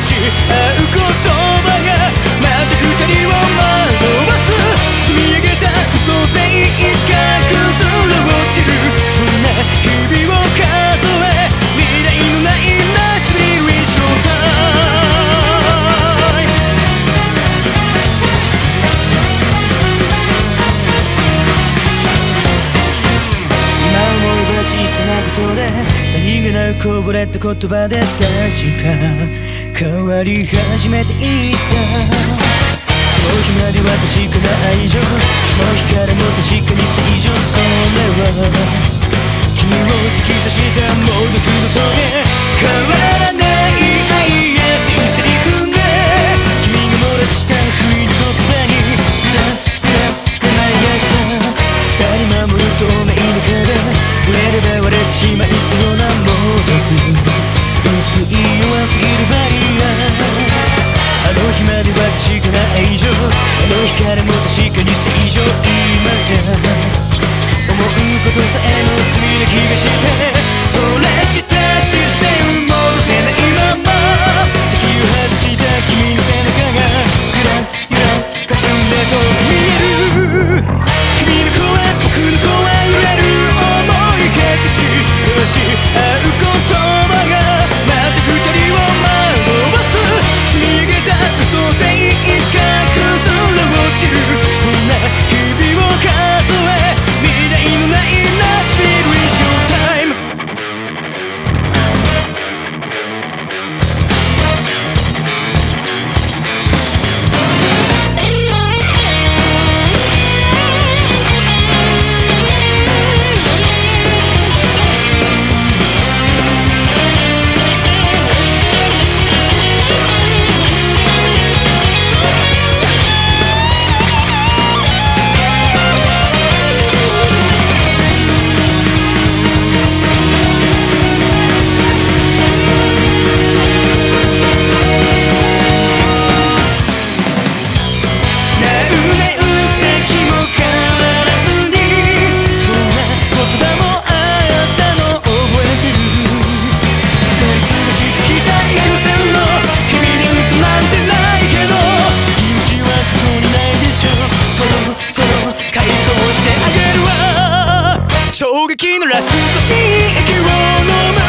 し合う言葉がまた二人を惑わす積み上げた嘘さいつか崩れ落ちるそんな日々を数え未来のない祭り We s h o w t i m e 今思えば小さなことで何気なくこぼれた言葉で確か。変わり始めていた。その日まで私から愛情。その日からも確かに正常それは。君を突き刺した猛毒の棘変わらない愛や新セリフが君が漏らした不意の言葉に名前がした二人守る透明の壁。触れれば割れてしまいそうなもの薄い弱すぎるバリあの日ま衝撃のラスト刺激を飲む